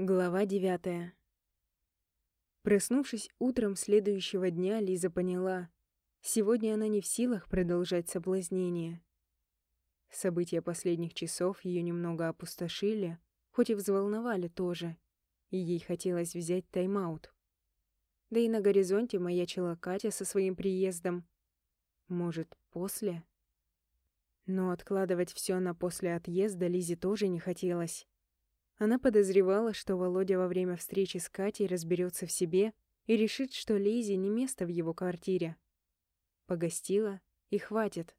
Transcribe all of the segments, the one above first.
Глава девятая. Проснувшись утром следующего дня, Лиза поняла, сегодня она не в силах продолжать соблазнение. События последних часов ее немного опустошили, хоть и взволновали тоже, и ей хотелось взять тайм-аут. Да и на горизонте маячила Катя со своим приездом. Может, после? Но откладывать все на после отъезда Лизе тоже не хотелось. Она подозревала, что Володя во время встречи с Катей разберется в себе и решит, что Лизе не место в его квартире. Погостила, и хватит.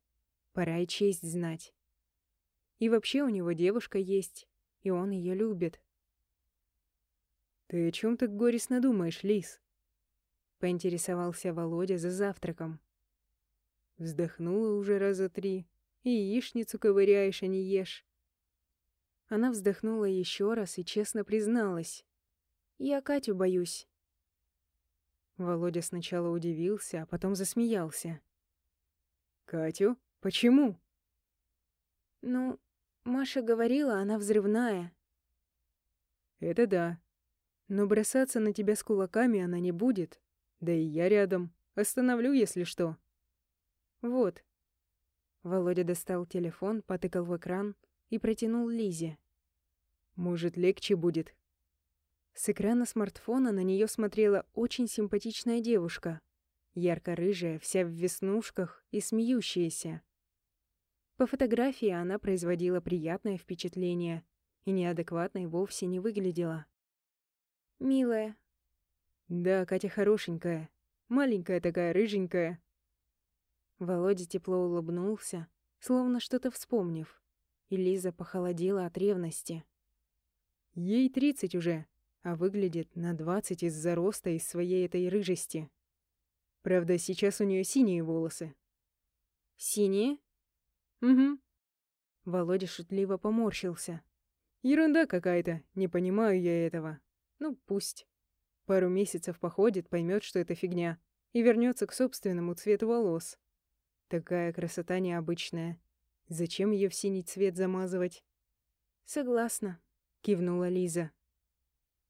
Пора и честь знать. И вообще у него девушка есть, и он ее любит. «Ты о чем так горестно думаешь, Лис?» — поинтересовался Володя за завтраком. Вздохнула уже раза три, и яичницу ковыряешь, а не ешь. Она вздохнула еще раз и честно призналась. «Я Катю боюсь». Володя сначала удивился, а потом засмеялся. «Катю? Почему?» «Ну, Маша говорила, она взрывная». «Это да. Но бросаться на тебя с кулаками она не будет. Да и я рядом. Остановлю, если что». «Вот». Володя достал телефон, потыкал в экран — и протянул Лизе. «Может, легче будет?» С экрана смартфона на нее смотрела очень симпатичная девушка, ярко-рыжая, вся в веснушках и смеющаяся. По фотографии она производила приятное впечатление и неадекватной вовсе не выглядела. «Милая». «Да, Катя хорошенькая. Маленькая такая, рыженькая». Володя тепло улыбнулся, словно что-то вспомнив и Лиза похолодела от ревности. Ей тридцать уже, а выглядит на двадцать из-за роста из своей этой рыжести. Правда, сейчас у нее синие волосы. Синие? Угу. Володя шутливо поморщился. Ерунда какая-то, не понимаю я этого. Ну, пусть. Пару месяцев походит, поймет, что это фигня, и вернется к собственному цвету волос. Такая красота необычная. Зачем ее в синий цвет замазывать? Согласна, кивнула Лиза.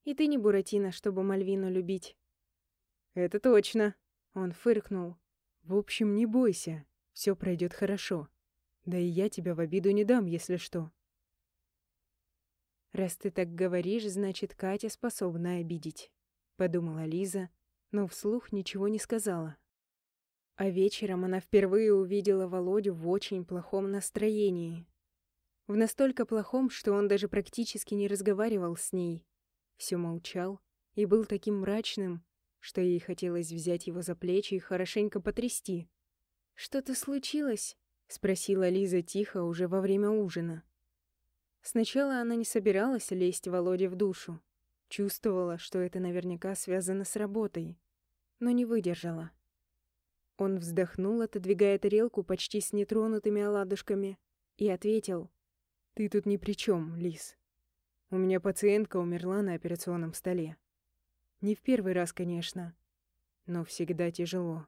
И ты не Буратино, чтобы Мальвину любить. Это точно, он фыркнул. В общем, не бойся, все пройдет хорошо. Да и я тебя в обиду не дам, если что. Раз ты так говоришь, значит, Катя способна обидеть, подумала Лиза, но вслух ничего не сказала. А вечером она впервые увидела Володю в очень плохом настроении. В настолько плохом, что он даже практически не разговаривал с ней. Все молчал и был таким мрачным, что ей хотелось взять его за плечи и хорошенько потрясти. «Что-то случилось?» — спросила Лиза тихо уже во время ужина. Сначала она не собиралась лезть Володе в душу. Чувствовала, что это наверняка связано с работой. Но не выдержала. Он вздохнул, отодвигая тарелку почти с нетронутыми оладушками, и ответил. «Ты тут ни при чем, Лис. У меня пациентка умерла на операционном столе. Не в первый раз, конечно, но всегда тяжело.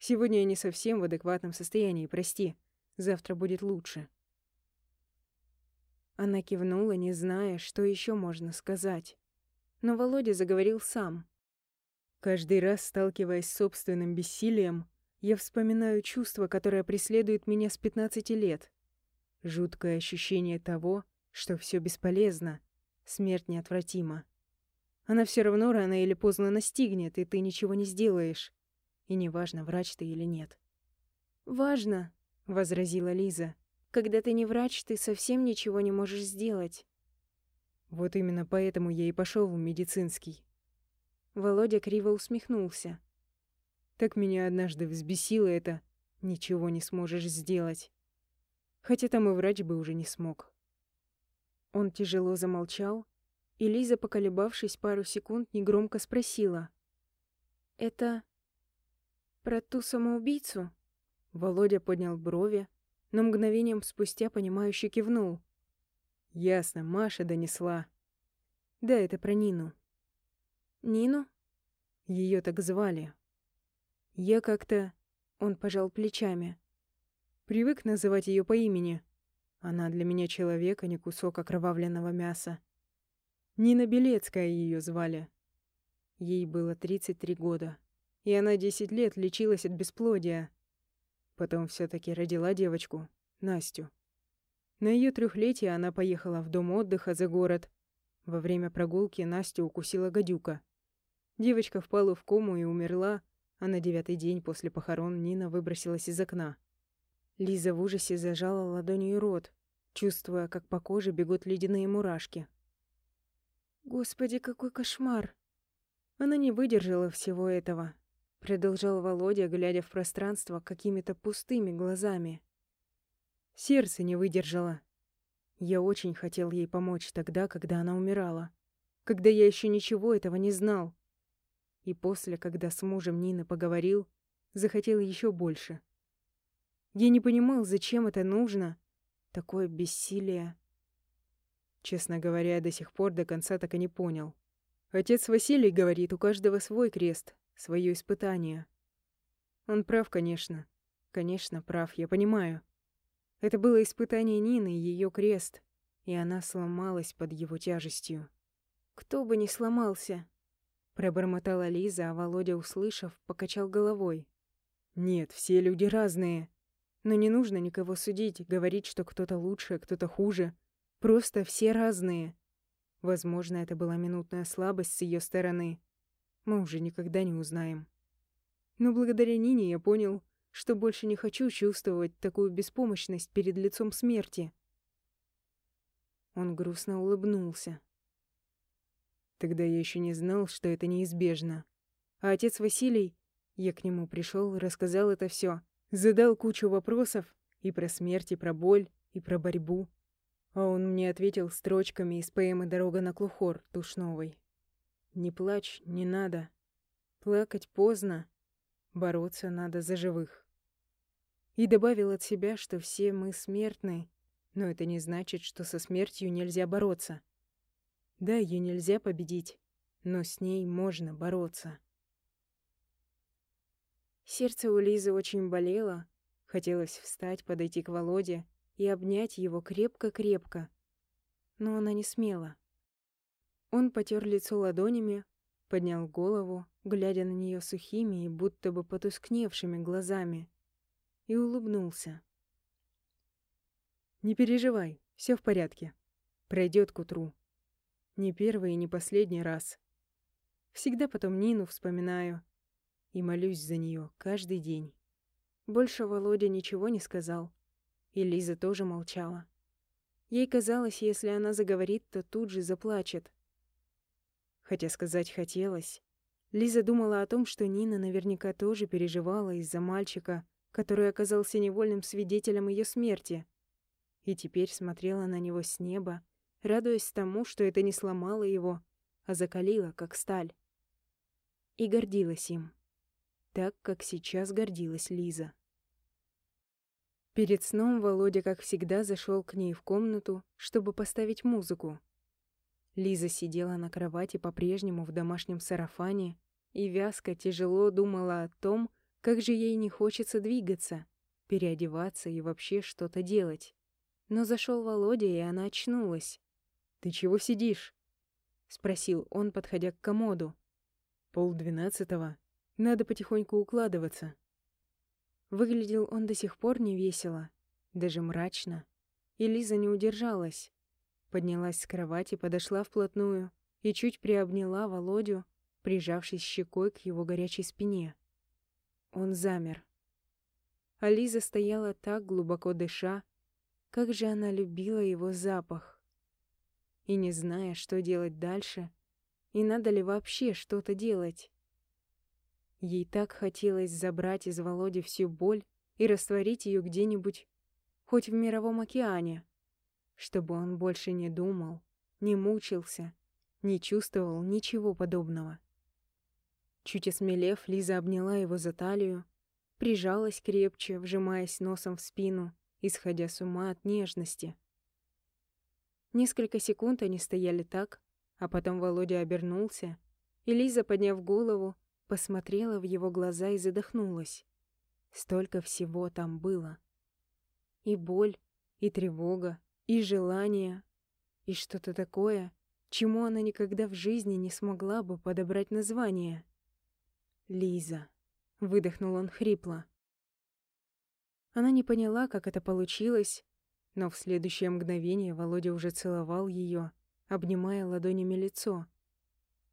Сегодня я не совсем в адекватном состоянии, прости. Завтра будет лучше». Она кивнула, не зная, что еще можно сказать. Но Володя заговорил сам. Каждый раз, сталкиваясь с собственным бессилием, я вспоминаю чувство, которое преследует меня с 15 лет. Жуткое ощущение того, что все бесполезно, смерть неотвратима. Она все равно рано или поздно настигнет, и ты ничего не сделаешь. И неважно, врач ты или нет. «Важно», — возразила Лиза. «Когда ты не врач, ты совсем ничего не можешь сделать». Вот именно поэтому я и пошел в медицинский. Володя криво усмехнулся. Так меня однажды взбесило это «ничего не сможешь сделать». Хотя там и врач бы уже не смог. Он тяжело замолчал, и Лиза, поколебавшись пару секунд, негромко спросила. «Это про ту самоубийцу?» Володя поднял брови, но мгновением спустя понимающе кивнул. «Ясно, Маша донесла. Да, это про Нину». Нину? Ее так звали. Я как-то... Он пожал плечами. Привык называть ее по имени. Она для меня человек, а не кусок окровавленного мяса. Нина Белецкая ее звали. Ей было 33 года, и она 10 лет лечилась от бесплодия. Потом все таки родила девочку, Настю. На ее трехлетие она поехала в дом отдыха за город. Во время прогулки Настю укусила гадюка. Девочка впала в кому и умерла, а на девятый день после похорон Нина выбросилась из окна. Лиза в ужасе зажала ладонью рот, чувствуя, как по коже бегут ледяные мурашки. «Господи, какой кошмар!» Она не выдержала всего этого, продолжал Володя, глядя в пространство какими-то пустыми глазами. Сердце не выдержало. Я очень хотел ей помочь тогда, когда она умирала, когда я еще ничего этого не знал. И после, когда с мужем Нины поговорил, захотел еще больше. Я не понимал, зачем это нужно, такое бессилие. Честно говоря, до сих пор до конца так и не понял. Отец Василий говорит, у каждого свой крест, свое испытание. Он прав, конечно. Конечно, прав, я понимаю. Это было испытание Нины, ее крест, и она сломалась под его тяжестью. «Кто бы не сломался!» Пробормотала Лиза, а Володя, услышав, покачал головой. «Нет, все люди разные. Но не нужно никого судить, говорить, что кто-то лучше, кто-то хуже. Просто все разные. Возможно, это была минутная слабость с ее стороны. Мы уже никогда не узнаем. Но благодаря Нине я понял, что больше не хочу чувствовать такую беспомощность перед лицом смерти. Он грустно улыбнулся. Тогда я еще не знал, что это неизбежно. А отец Василий, я к нему пришел, рассказал это все, задал кучу вопросов и про смерть, и про боль, и про борьбу. А он мне ответил строчками из поэмы «Дорога на Клухор» Тушновой. «Не плачь, не надо. Плакать поздно. Бороться надо за живых». И добавил от себя, что все мы смертны, но это не значит, что со смертью нельзя бороться. Да, ее нельзя победить, но с ней можно бороться. Сердце у Лизы очень болело. Хотелось встать, подойти к Володе и обнять его крепко-крепко. Но она не смела. Он потер лицо ладонями, поднял голову, глядя на нее сухими и будто бы потускневшими глазами, и улыбнулся. «Не переживай, все в порядке. Пройдет к утру. Не первый и не последний раз. Всегда потом Нину вспоминаю и молюсь за нее каждый день». Больше Володя ничего не сказал. И Лиза тоже молчала. Ей казалось, если она заговорит, то тут же заплачет. Хотя сказать хотелось. Лиза думала о том, что Нина наверняка тоже переживала из-за мальчика, который оказался невольным свидетелем ее смерти. И теперь смотрела на него с неба, радуясь тому, что это не сломало его, а закалило, как сталь. И гордилась им. Так, как сейчас гордилась Лиза. Перед сном Володя, как всегда, зашел к ней в комнату, чтобы поставить музыку. Лиза сидела на кровати по-прежнему в домашнем сарафане и вязко тяжело думала о том, как же ей не хочется двигаться, переодеваться и вообще что-то делать. Но зашел Володя, и она очнулась. «Ты чего сидишь?» — спросил он, подходя к комоду. «Пол двенадцатого. Надо потихоньку укладываться». Выглядел он до сих пор невесело, даже мрачно. И Лиза не удержалась. Поднялась с кровати, подошла вплотную и чуть приобняла Володю, прижавшись щекой к его горячей спине. Он замер. А Лиза стояла так, глубоко дыша, как же она любила его запах. И не зная, что делать дальше, и надо ли вообще что-то делать. Ей так хотелось забрать из Володи всю боль и растворить ее где-нибудь, хоть в мировом океане, чтобы он больше не думал, не мучился, не чувствовал ничего подобного. Чуть осмелев, Лиза обняла его за талию, прижалась крепче, вжимаясь носом в спину, исходя с ума от нежности. Несколько секунд они стояли так, а потом Володя обернулся, и Лиза, подняв голову, посмотрела в его глаза и задохнулась. Столько всего там было. И боль, и тревога, и желание, и что-то такое, чему она никогда в жизни не смогла бы подобрать название. «Лиза», — выдохнул он хрипло. Она не поняла, как это получилось, но в следующее мгновение Володя уже целовал ее, обнимая ладонями лицо.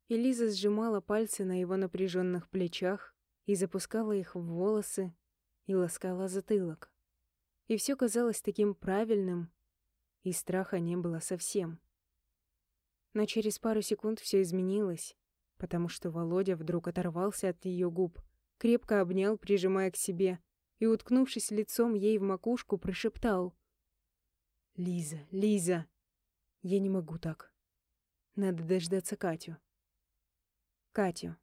И Лиза сжимала пальцы на его напряженных плечах и запускала их в волосы и ласкала затылок. И все казалось таким правильным, и страха не было совсем. Но через пару секунд все изменилось, потому что Володя вдруг оторвался от ее губ, крепко обнял, прижимая к себе, и, уткнувшись лицом ей в макушку, прошептал. «Лиза, Лиза, я не могу так. Надо дождаться Катю». Катю.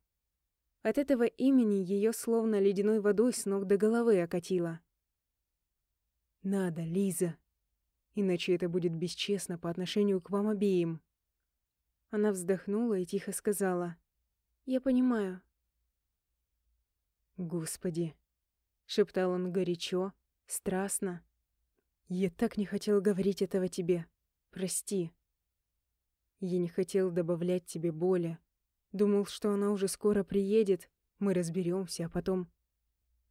От этого имени ее словно ледяной водой с ног до головы окатило. «Надо, Лиза. Иначе это будет бесчестно по отношению к вам обеим». Она вздохнула и тихо сказала. «Я понимаю». «Господи!» — шептал он горячо, страстно. «Я так не хотел говорить этого тебе. Прости. Я не хотел добавлять тебе боли. Думал, что она уже скоро приедет, мы разберемся, а потом...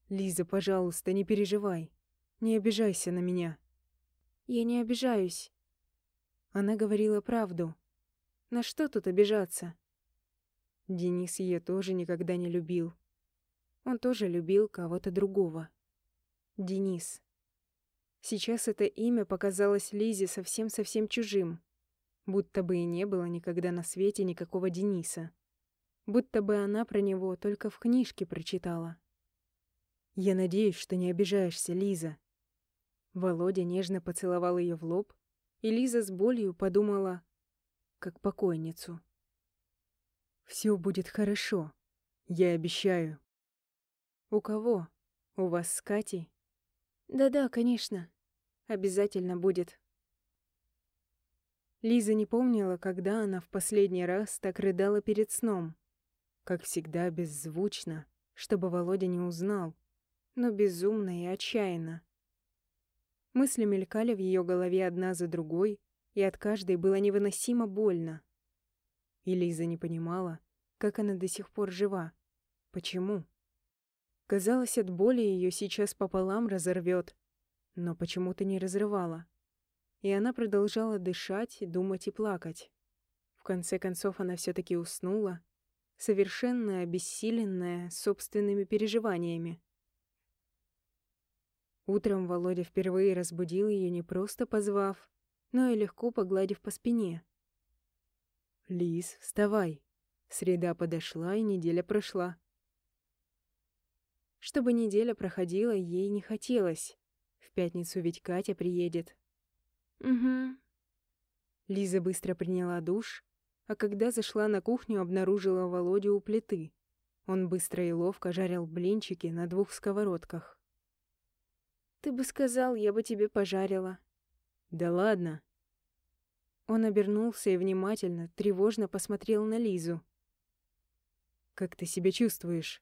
Лиза, пожалуйста, не переживай. Не обижайся на меня». «Я не обижаюсь». Она говорила правду. На что тут обижаться? Денис ее тоже никогда не любил. Он тоже любил кого-то другого. Денис. Сейчас это имя показалось Лизе совсем-совсем чужим. Будто бы и не было никогда на свете никакого Дениса. Будто бы она про него только в книжке прочитала. «Я надеюсь, что не обижаешься, Лиза». Володя нежно поцеловал ее в лоб, и Лиза с болью подумала, как покойницу. «Все будет хорошо, я обещаю». «У кого? У вас с Катей?» «Да-да, конечно. Обязательно будет». Лиза не помнила, когда она в последний раз так рыдала перед сном. Как всегда, беззвучно, чтобы Володя не узнал, но безумно и отчаянно. Мысли мелькали в ее голове одна за другой, и от каждой было невыносимо больно. И Лиза не понимала, как она до сих пор жива. Почему? Казалось, от боли ее сейчас пополам разорвет, но почему-то не разрывала. И она продолжала дышать, думать и плакать. В конце концов она все таки уснула, совершенно обессиленная собственными переживаниями. Утром Володя впервые разбудил ее не просто позвав, но и легко погладив по спине. «Лис, вставай. Среда подошла, и неделя прошла. Чтобы неделя проходила, ей не хотелось. В пятницу ведь Катя приедет. Угу. Лиза быстро приняла душ, а когда зашла на кухню, обнаружила Володю у плиты. Он быстро и ловко жарил блинчики на двух сковородках. «Ты бы сказал, я бы тебе пожарила». «Да ладно». Он обернулся и внимательно, тревожно посмотрел на Лизу. «Как ты себя чувствуешь?»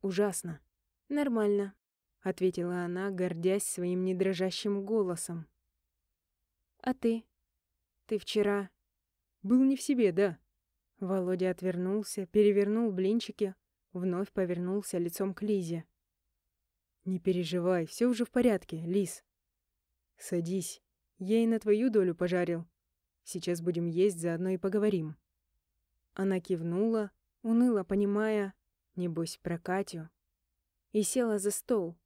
Ужасно. Нормально, ответила она, гордясь своим недрожащим голосом. А ты? Ты вчера был не в себе, да? Володя отвернулся, перевернул блинчики, вновь повернулся лицом к Лизе. Не переживай, все уже в порядке, Лиз. Садись. Я и на твою долю пожарил. Сейчас будем есть, заодно и поговорим. Она кивнула, уныло понимая, небось, про Катю, и села за стол.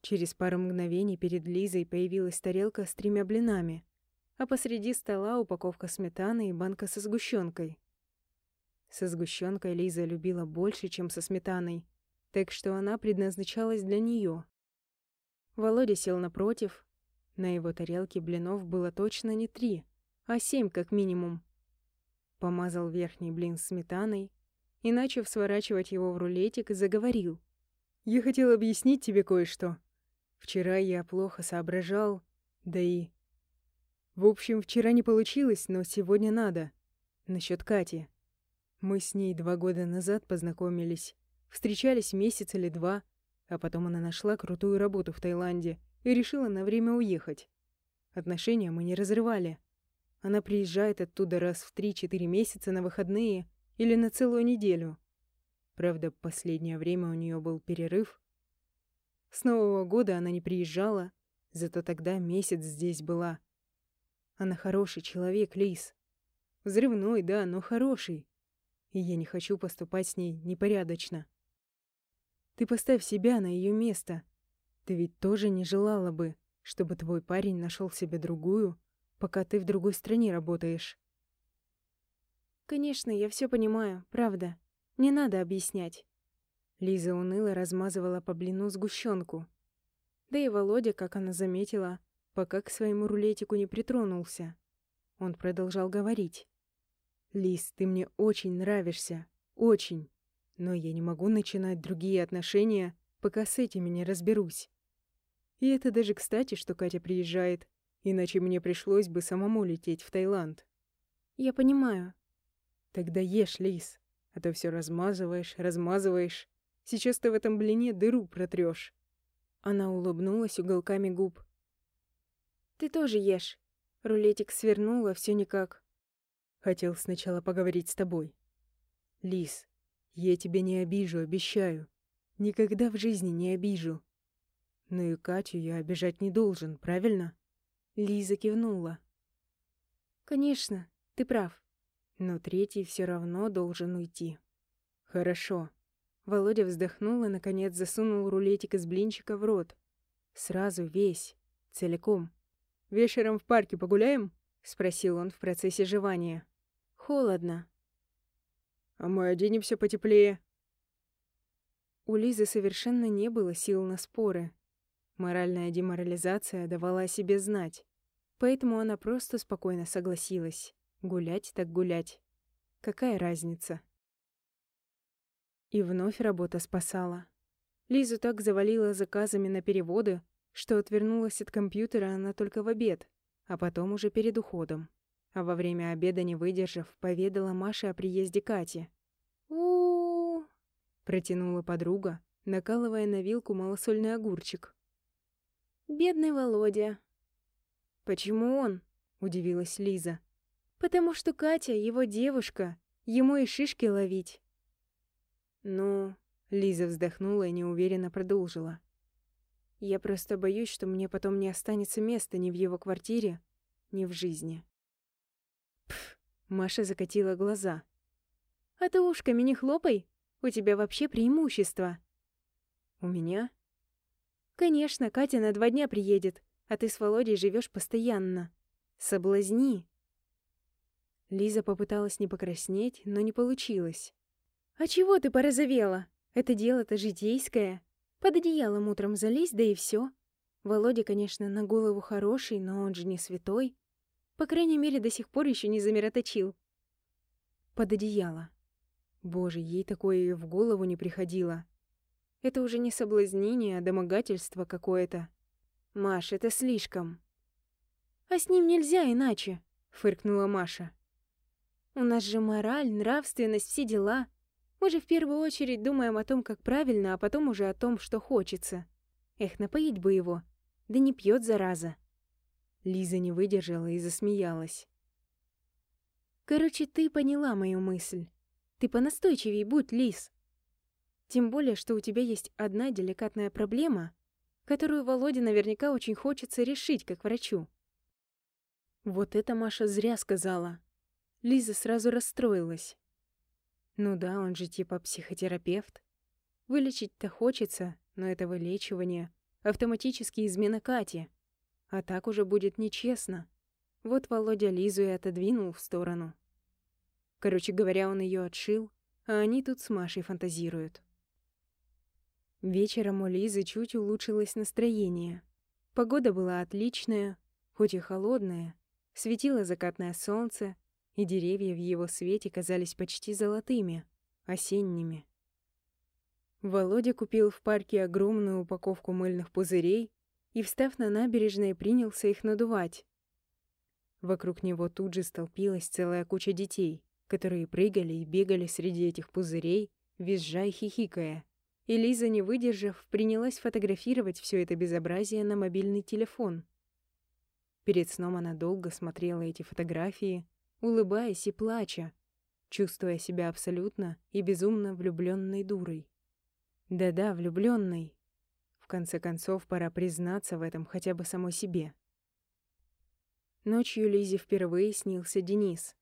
Через пару мгновений перед Лизой появилась тарелка с тремя блинами, а посреди стола упаковка сметаны и банка со сгущенкой. Со сгущенкой Лиза любила больше, чем со сметаной, так что она предназначалась для нее. Володя сел напротив. На его тарелке блинов было точно не три, а семь как минимум. Помазал верхний блин сметаной, и, начав сворачивать его в рулетик, заговорил. «Я хотел объяснить тебе кое-что. Вчера я плохо соображал, да и... В общем, вчера не получилось, но сегодня надо. Насчет Кати. Мы с ней два года назад познакомились, встречались месяц или два, а потом она нашла крутую работу в Таиланде и решила на время уехать. Отношения мы не разрывали. Она приезжает оттуда раз в 3-4 месяца на выходные или на целую неделю. Правда, последнее время у нее был перерыв. С Нового года она не приезжала, зато тогда месяц здесь была. Она хороший человек, Лис. Взрывной, да, но хороший. И я не хочу поступать с ней непорядочно. Ты поставь себя на ее место. Ты ведь тоже не желала бы, чтобы твой парень нашел себе другую, пока ты в другой стране работаешь. Конечно, я все понимаю, правда. Не надо объяснять. Лиза уныло размазывала по блину сгущенку. Да и Володя, как она заметила, пока к своему рулетику не притронулся. Он продолжал говорить. «Лиз, ты мне очень нравишься. Очень. Но я не могу начинать другие отношения, пока с этими не разберусь. И это даже кстати, что Катя приезжает, иначе мне пришлось бы самому лететь в Таиланд. Я понимаю. Тогда ешь, Лиз, а то все размазываешь, размазываешь. Сейчас ты в этом блине дыру протрешь. Она улыбнулась уголками губ. Ты тоже ешь. Рулетик свернула все никак. Хотел сначала поговорить с тобой. Лиз, я тебя не обижу, обещаю. Никогда в жизни не обижу. Но и Катю я обижать не должен, правильно? Лиза кивнула. Конечно, ты прав. Но третий все равно должен уйти. Хорошо. Володя вздохнул и, наконец, засунул рулетик из блинчика в рот. Сразу весь, целиком. «Вечером в парке погуляем?» — спросил он в процессе жевания. «Холодно», а мы оденемся потеплее. У Лизы совершенно не было сил на споры. Моральная деморализация давала о себе знать. Поэтому она просто спокойно согласилась. Гулять так гулять. Какая разница? И вновь работа спасала. Лизу так завалила заказами на переводы, что отвернулась от компьютера она только в обед, а потом уже перед уходом а во время обеда, не выдержав, поведала Маше о приезде Кати. у, протянула подруга, накалывая на вилку малосольный огурчик. «Бедный Володя». «Почему он?» — удивилась Лиза. «Потому что Катя — его девушка, ему и шишки ловить». «Ну...» — Лиза вздохнула и неуверенно продолжила. «Я просто боюсь, что мне потом не останется места ни в его квартире, ни в жизни». Пф, Маша закатила глаза. «А ты ушками не хлопай, у тебя вообще преимущество». «У меня?» «Конечно, Катя на два дня приедет, а ты с Володей живешь постоянно. Соблазни». Лиза попыталась не покраснеть, но не получилось. «А чего ты порозовела? Это дело-то житейское. Под одеялом утром залезь, да и все. Володя, конечно, на голову хороший, но он же не святой. По крайней мере, до сих пор еще не замироточил. Под одеяло. Боже, ей такое и в голову не приходило. Это уже не соблазнение, а домогательство какое-то. Маш, это слишком. А с ним нельзя иначе, фыркнула Маша. У нас же мораль, нравственность, все дела. Мы же в первую очередь думаем о том, как правильно, а потом уже о том, что хочется. Эх, напоить бы его. Да не пьет зараза. Лиза не выдержала и засмеялась. «Короче, ты поняла мою мысль. Ты понастойчивей будь, Лиз. Тем более, что у тебя есть одна деликатная проблема, которую Володе наверняка очень хочется решить как врачу». Вот это Маша зря сказала. Лиза сразу расстроилась. Ну да, он же типа психотерапевт. Вылечить-то хочется, но это вылечивание — автоматически измена Кате. А так уже будет нечестно. Вот Володя Лизу и отодвинул в сторону. Короче говоря, он ее отшил, а они тут с Машей фантазируют. Вечером у Лизы чуть улучшилось настроение. Погода была отличная, хоть и холодная. Светило закатное солнце, и деревья в его свете казались почти золотыми, осенними. Володя купил в парке огромную упаковку мыльных пузырей и, встав на набережной, принялся их надувать. Вокруг него тут же столпилась целая куча детей, которые прыгали и бегали среди этих пузырей, визжа и хихикая. И Лиза, не выдержав, принялась фотографировать все это безобразие на мобильный телефон. Перед сном она долго смотрела эти фотографии, улыбаясь и плача, чувствуя себя абсолютно и безумно влюбленной дурой. Да-да, влюбленной. В конце концов, пора признаться в этом хотя бы самой себе. Ночью Лизе впервые снился Денис.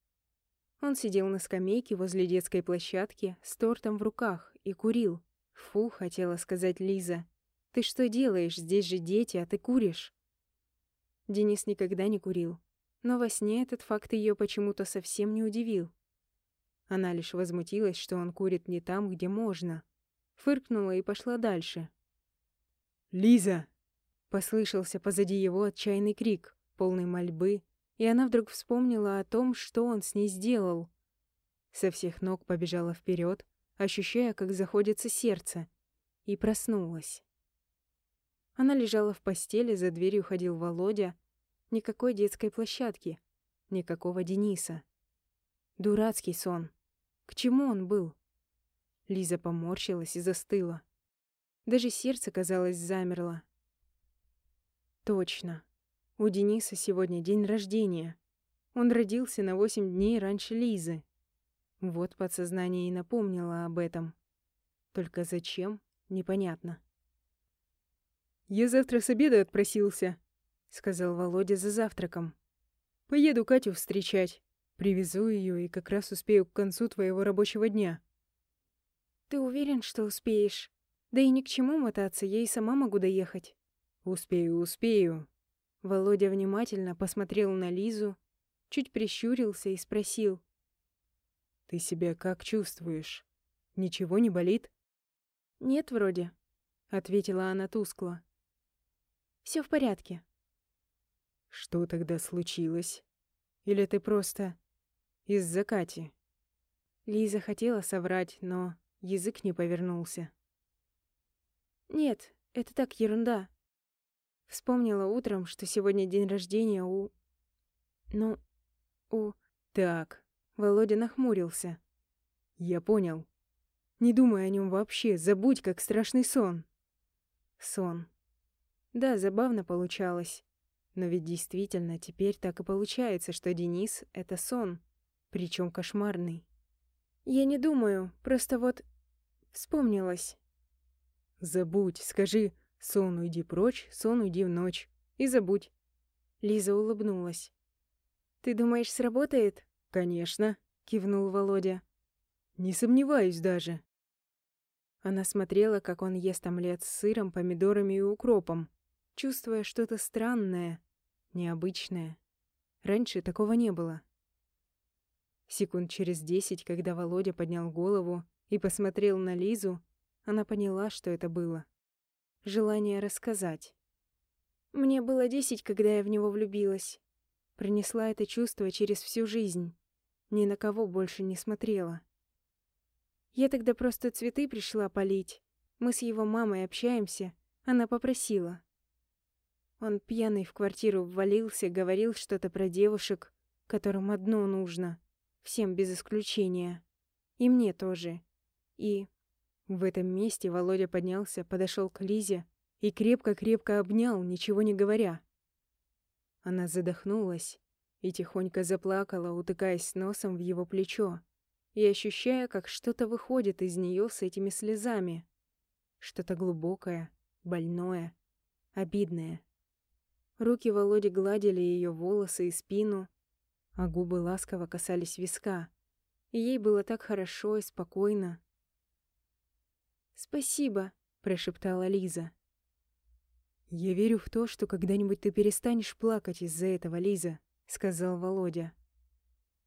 Он сидел на скамейке возле детской площадки с тортом в руках и курил. «Фу», — хотела сказать Лиза. «Ты что делаешь? Здесь же дети, а ты куришь». Денис никогда не курил. Но во сне этот факт ее почему-то совсем не удивил. Она лишь возмутилась, что он курит не там, где можно. Фыркнула и пошла дальше. «Лиза!» — послышался позади его отчаянный крик, полный мольбы, и она вдруг вспомнила о том, что он с ней сделал. Со всех ног побежала вперед, ощущая, как заходится сердце, и проснулась. Она лежала в постели, за дверью ходил Володя. Никакой детской площадки, никакого Дениса. Дурацкий сон. К чему он был? Лиза поморщилась и застыла. Даже сердце, казалось, замерло. Точно. У Дениса сегодня день рождения. Он родился на восемь дней раньше Лизы. Вот подсознание и напомнило об этом. Только зачем, непонятно. «Я завтра с обеда отпросился», — сказал Володя за завтраком. «Поеду Катю встречать. Привезу ее и как раз успею к концу твоего рабочего дня». «Ты уверен, что успеешь? Да и ни к чему мотаться, я и сама могу доехать». «Успею, успею». Володя внимательно посмотрел на Лизу, чуть прищурился и спросил. «Ты себя как чувствуешь? Ничего не болит?» «Нет, вроде», — ответила она тускло. Все в порядке. Что тогда случилось? Или ты просто из-за Кати? Лиза хотела соврать, но язык не повернулся. Нет, это так ерунда. Вспомнила утром, что сегодня день рождения у... Ну, у... Так. Володя нахмурился. Я понял. Не думай о нем вообще, забудь, как страшный сон. Сон. Да, забавно получалось. Но ведь действительно теперь так и получается, что Денис — это сон, причем кошмарный. Я не думаю, просто вот вспомнилось. Забудь, скажи «сон уйди прочь, сон уйди в ночь» и забудь. Лиза улыбнулась. «Ты думаешь, сработает?» «Конечно», — кивнул Володя. «Не сомневаюсь даже». Она смотрела, как он ест омлет с сыром, помидорами и укропом, чувствуя что-то странное, необычное. Раньше такого не было. Секунд через десять, когда Володя поднял голову и посмотрел на Лизу, она поняла, что это было. Желание рассказать. «Мне было десять, когда я в него влюбилась. Пронесла это чувство через всю жизнь. Ни на кого больше не смотрела. Я тогда просто цветы пришла полить. Мы с его мамой общаемся. Она попросила. Он пьяный в квартиру ввалился, говорил что-то про девушек, которым одно нужно. Всем без исключения. И мне тоже. И... В этом месте Володя поднялся, подошел к Лизе и крепко-крепко обнял, ничего не говоря. Она задохнулась и тихонько заплакала, утыкаясь носом в его плечо и ощущая, как что-то выходит из нее с этими слезами. Что-то глубокое, больное, обидное. Руки Володи гладили ее волосы и спину, а губы ласково касались виска. И ей было так хорошо и спокойно. «Спасибо», — прошептала Лиза. «Я верю в то, что когда-нибудь ты перестанешь плакать из-за этого, Лиза», — сказал Володя.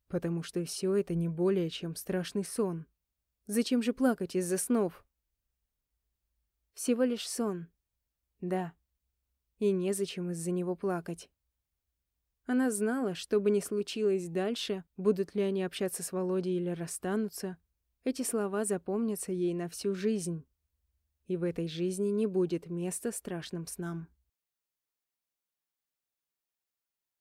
«Потому что все это не более, чем страшный сон. Зачем же плакать из-за снов?» «Всего лишь сон. Да», и незачем из-за него плакать. Она знала, что бы ни случилось дальше, будут ли они общаться с Володей или расстанутся, эти слова запомнятся ей на всю жизнь. И в этой жизни не будет места страшным снам.